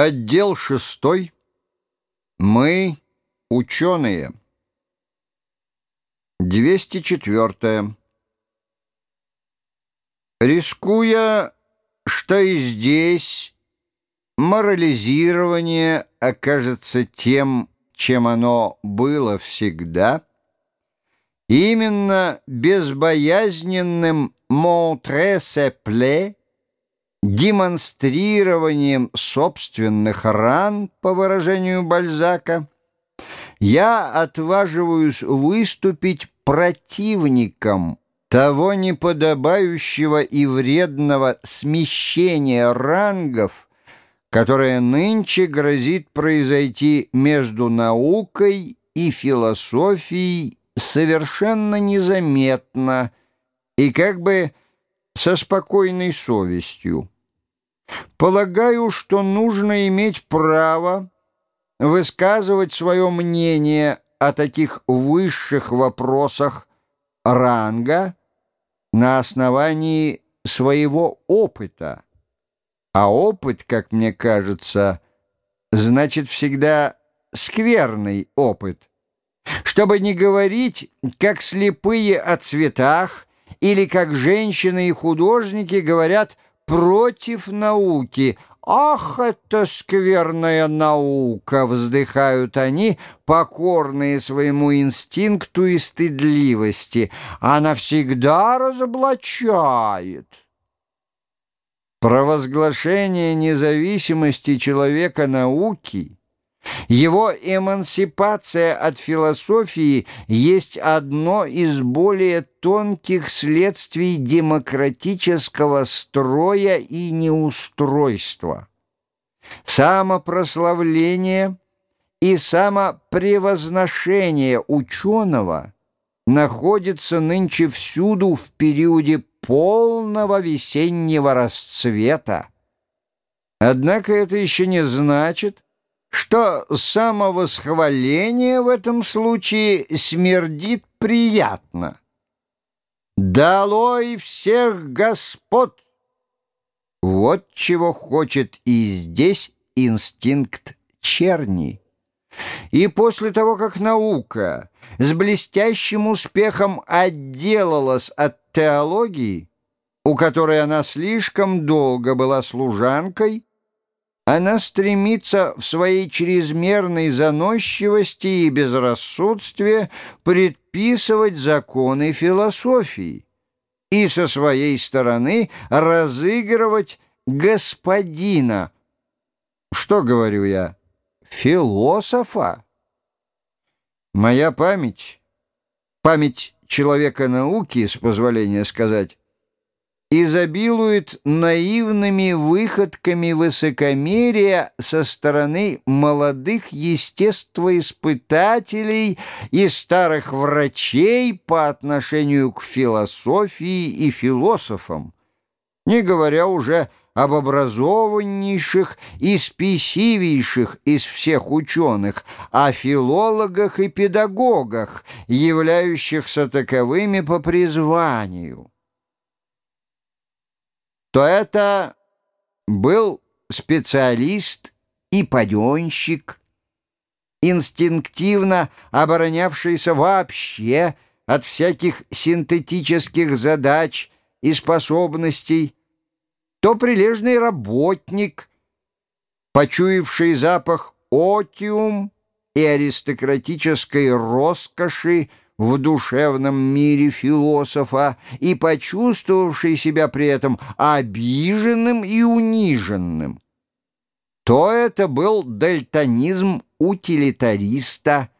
Отдел шестой. Мы ученые. 204. Рискуя, что и здесь морализирование окажется тем, чем оно было всегда, именно безбоязненным «монтре се пле» демонстрированием собственных ран, по выражению Бальзака, я отваживаюсь выступить противником того неподобающего и вредного смещения рангов, которое нынче грозит произойти между наукой и философией совершенно незаметно и как бы со спокойной совестью. Полагаю, что нужно иметь право высказывать свое мнение о таких высших вопросах ранга на основании своего опыта. А опыт, как мне кажется, значит всегда скверный опыт. Чтобы не говорить, как слепые о цветах, или как женщины и художники говорят «против науки». «Ах, это скверная наука!» — вздыхают они, покорные своему инстинкту и стыдливости. «Она всегда разоблачает». Провозглашение независимости человека науки — его эмансипация от философии есть одно из более тонких следствий демократического строя и неустройства. Самопрославление и самопревозношение ученого находится нынче всюду в периоде полного весеннего расцвета. Однако это еще не значит, что самовосхваление в этом случае смердит приятно. «Долой всех господ!» Вот чего хочет и здесь инстинкт черни. И после того, как наука с блестящим успехом отделалась от теологии, у которой она слишком долго была служанкой, она стремится в своей чрезмерной заносчивости и безрассудстве предписывать законы философии и со своей стороны разыгрывать господина. Что говорю я? Философа. Моя память, память человека науки, с позволения сказать, изобилует наивными выходками высокомерия со стороны молодых естествоиспытателей и старых врачей по отношению к философии и философам, не говоря уже об образованнейших и спесивейших из всех ученых, о филологах и педагогах, являющихся таковыми по призванию то это был специалист и паденщик, инстинктивно оборонявшийся вообще от всяких синтетических задач и способностей, то прилежный работник, почуявший запах отиум и аристократической роскоши, в душевном мире философа и почувствовавший себя при этом обиженным и униженным, то это был дальтонизм утилитариста,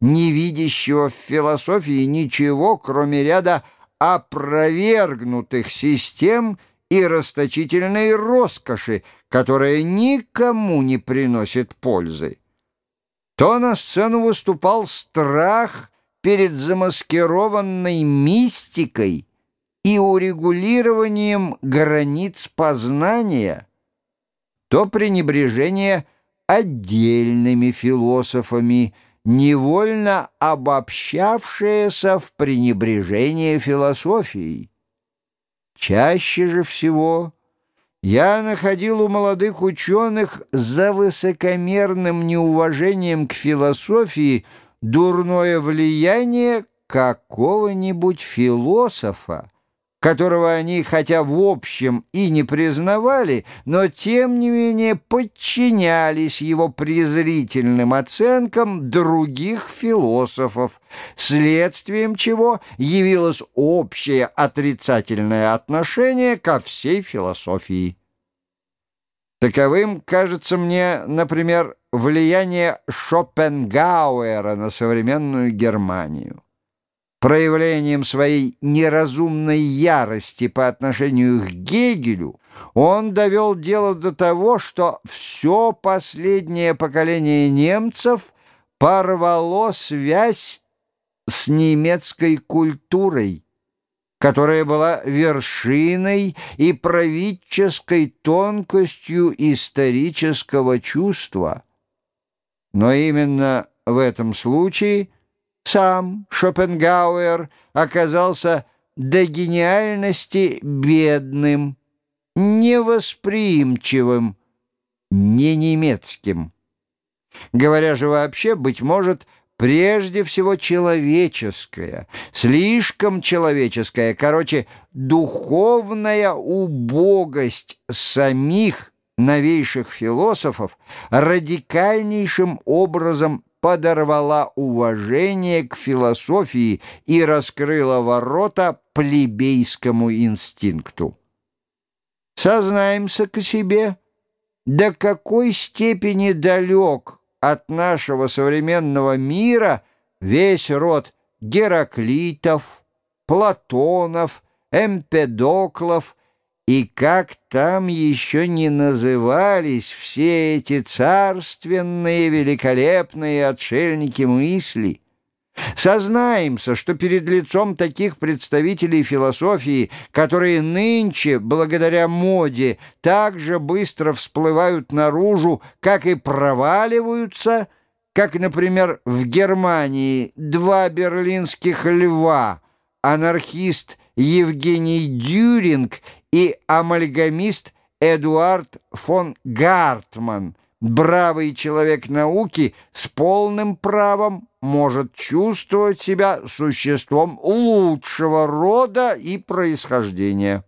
не видящего в философии ничего, кроме ряда опровергнутых систем и расточительной роскоши, которая никому не приносит пользы. То на сцену выступал страх – перед замаскированной мистикой и урегулированием границ познания, то пренебрежение отдельными философами, невольно обобщавшееся в пренебрежение философией. Чаще же всего я находил у молодых ученых за высокомерным неуважением к философии дурное влияние какого-нибудь философа, которого они хотя в общем и не признавали, но тем не менее подчинялись его презрительным оценкам других философов, следствием чего явилось общее отрицательное отношение ко всей философии. Таковым кажется мне, например, влияние Шопенгауэра на современную Германию. Проявлением своей неразумной ярости по отношению к Гегелю, он довел дело до того, что все последнее поколение немцев порвало связь с немецкой культурой, которая была вершиной и правительской тонкостью исторического чувства. Но именно в этом случае – сам Шопенгауэр оказался до гениальности бедным, невосприимчивым, не немецким. Говоря же вообще, быть может, прежде всего человеческое, слишком человеческое, короче, духовная убогость самих новейших философов радикальнейшим образом подорвала уважение к философии и раскрыла ворота плебейскому инстинкту. Сознаемся к себе, до какой степени далек от нашего современного мира весь род Гераклитов, Платонов, Эмпедоклов, и как там еще не назывались все эти царственные, великолепные отшельники мысли. Сознаемся, что перед лицом таких представителей философии, которые нынче, благодаря моде, так же быстро всплывают наружу, как и проваливаются, как, например, в Германии два берлинских льва, анархист Евгений Дюринг и амальгамист Эдуард фон Гартман, бравый человек науки, с полным правом может чувствовать себя существом лучшего рода и происхождения.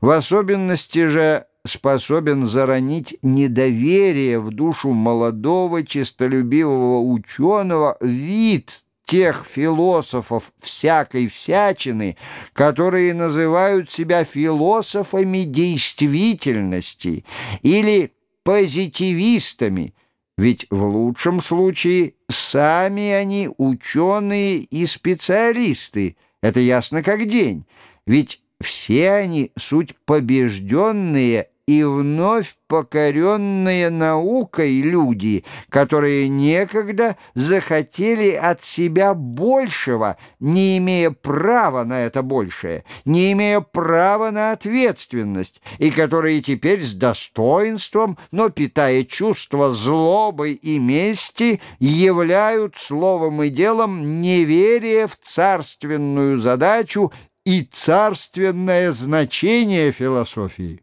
В особенности же способен заронить недоверие в душу молодого честолюбивого ученого вид тех философов всякой всячины, которые называют себя философами действительности или позитивистами, ведь в лучшем случае сами они ученые и специалисты, это ясно как день, ведь все они суть побежденные и вновь покоренные наукой люди, которые некогда захотели от себя большего, не имея права на это большее, не имея права на ответственность, и которые теперь с достоинством, но питая чувство злобы и мести, являют словом и делом неверие в царственную задачу и царственное значение философии.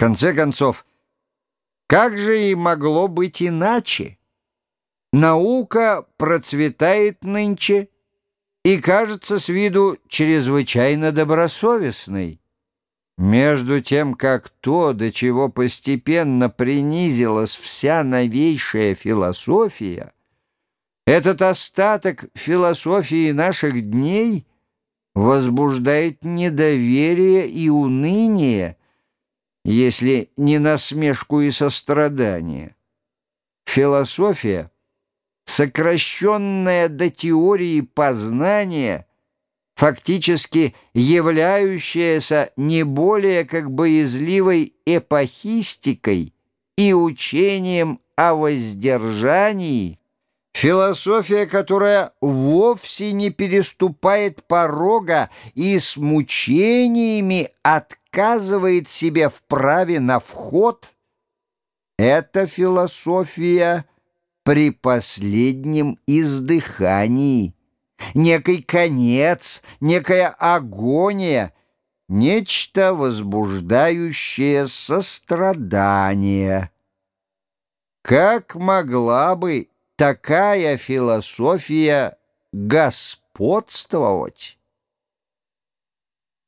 Конце концов, как же и могло быть иначе? Наука процветает нынче и кажется с виду чрезвычайно добросовестной. Между тем, как то, до чего постепенно принизилась вся новейшая философия, этот остаток философии наших дней возбуждает недоверие и уныние, если не насмешку и сострадание. Философия, сокращенная до теории познания, фактически являющаяся не более как боязливой эпохистикой и учением о воздержании, Философия, которая вовсе не переступает порога и с мучениями от отказывает себе в праве на вход, это философия при последнем издыхании, некий конец, некая агония, нечто возбуждающее сострадание. Как могла бы такая философия господствовать?